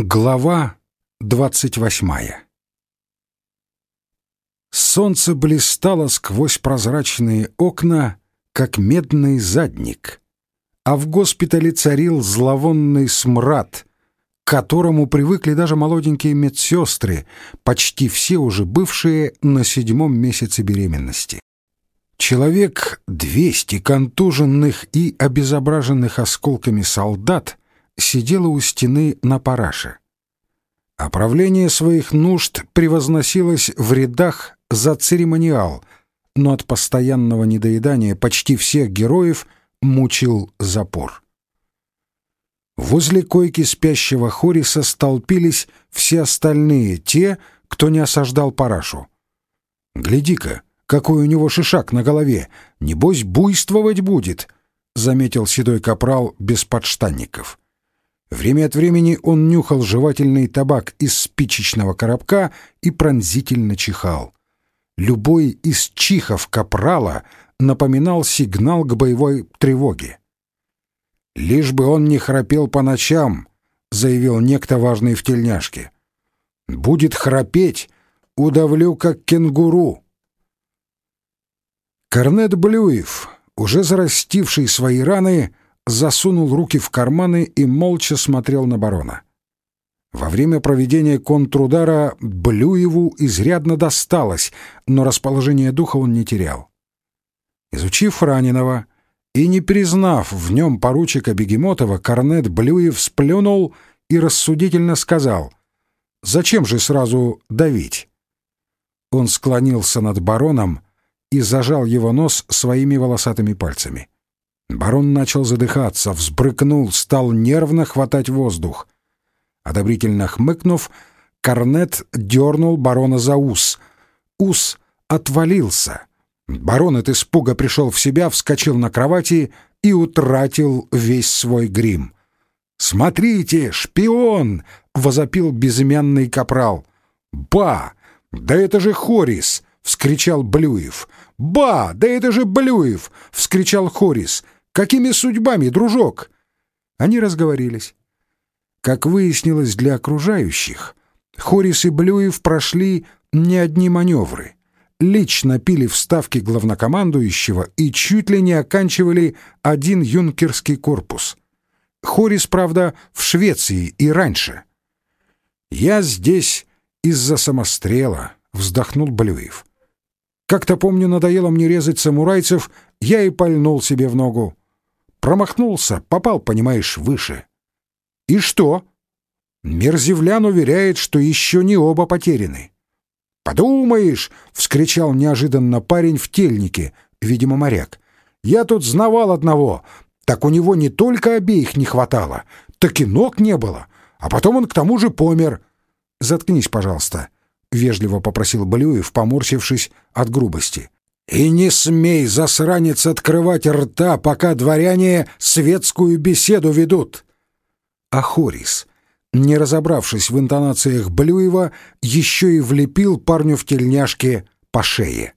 Глава двадцать восьмая Солнце блистало сквозь прозрачные окна, как медный задник, а в госпитале царил зловонный смрад, к которому привыкли даже молоденькие медсестры, почти все уже бывшие на седьмом месяце беременности. Человек двести контуженных и обезображенных осколками солдат сидела у стены на параше. Оправление своих нужд превозносилось в рядах за церемониал, но от постоянного недоедания почти всех героев мучил запор. Возле койки спящего Хориса столпились все остальные, те, кто не осаждал парашу. «Гляди-ка, какой у него шишак на голове! Небось, буйствовать будет!» — заметил седой капрал без подштанников. Время от времени он нюхал жевательный табак из спичечного коробка и пронзительно чихал. Любой из чихов капрала напоминал сигнал к боевой тревоге. «Лишь бы он не храпел по ночам», — заявил некто важный в тельняшке. «Будет храпеть, удавлю, как кенгуру». Корнет Блюев, уже зарастивший свои раны, засунул руки в карманы и молча смотрел на барона. Во время проведения контрудара Блюеву изрядно досталось, но расположение духа он не терял. Изучив раненого и не признав в нем поручика Бегемотова, корнет Блюев сплюнул и рассудительно сказал, «Зачем же сразу давить?» Он склонился над бароном и зажал его нос своими волосатыми пальцами. Барон начал задыхаться, взбрыкнул, стал нервно хватать воздух. Одобрительно хмыкнув, Корнет дернул барона за ус. Ус отвалился. Барон от испуга пришел в себя, вскочил на кровати и утратил весь свой грим. «Смотрите, шпион!» — возопил безымянный капрал. «Ба! Да это же Хорис!» — вскричал Блюев. «Ба! Да это же Блюев!» — вскричал Хорис. Какими судьбами, дружок?» Они разговорились. Как выяснилось для окружающих, Хорис и Блюев прошли не одни маневры. Лично пили вставки главнокомандующего и чуть ли не оканчивали один юнкерский корпус. Хорис, правда, в Швеции и раньше. «Я здесь из-за самострела», — вздохнул Блюев. «Как-то, помню, надоело мне резать самурайцев, я и пальнул себе в ногу. Промахнулся, попал, понимаешь, выше. И что? Мерзевлян уверяет, что еще не оба потеряны. «Подумаешь!» — вскричал неожиданно парень в тельнике, видимо, моряк. «Я тут знавал одного. Так у него не только обеих не хватало, так и ног не было. А потом он к тому же помер. Заткнись, пожалуйста», — вежливо попросил Блюев, поморщившись от грубости. И не смей, засранец, открывать рта, пока дворяне светскую беседу ведут. А Хорис, не разобравшись в интонациях Блюева, еще и влепил парню в тельняшке по шее.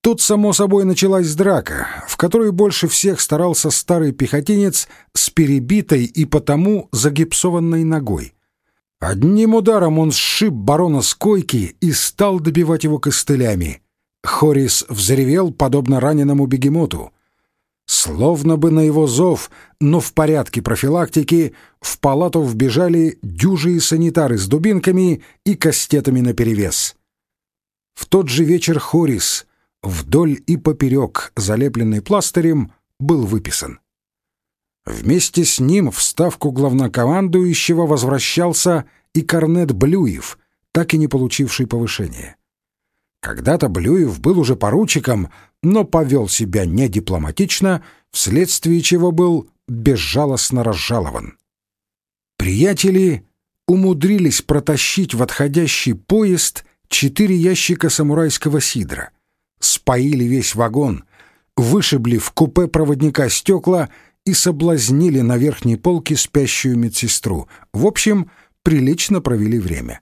Тут, само собой, началась драка, в которой больше всех старался старый пехотинец с перебитой и потому загипсованной ногой. Одним ударом он сшиб барона с койки и стал добивать его костылями. Хорис взревел, подобно раненому бегемоту. Словно бы на его зов, но в порядке профилактики, в палату вбежали дюжие санитары с дубинками и кастетами наперевес. В тот же вечер Хорис, вдоль и поперек, залепленный пластырем, был выписан. Вместе с ним в ставку главнокомандующего возвращался и Корнет Блюев, так и не получивший повышения. Когда-то Блюев был уже поручиком, но повел себя недипломатично, вследствие чего был безжалостно разжалован. Приятели умудрились протащить в отходящий поезд четыре ящика самурайского сидра, споили весь вагон, вышибли в купе проводника стекла и соблазнили на верхней полке спящую медсестру. В общем, прилично провели время.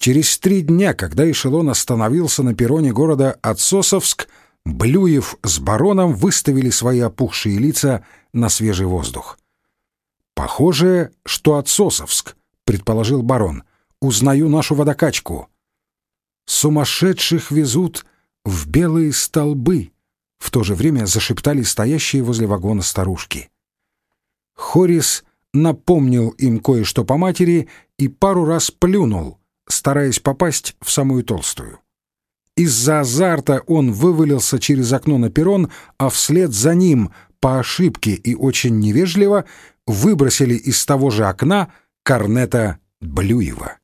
Через три дня, когда эшелон остановился на перроне города Отсосовск, Блюев с бароном выставили свои опухшие лица на свежий воздух. «Похоже, что отсосовск», — предположил барон. «Узнаю нашу водокачку». «Сумасшедших везут в белые столбы», — в то же время зашептали стоящие возле вагона старушки. Хорис напомнил им кое-что по матери и пару раз плюнул, стараясь попасть в самую толстую. Из-за азарта он вывалился через окно на перрон, а вслед за ним, по ошибке и очень невежливо, выбросили из того же окна корнета Блюева.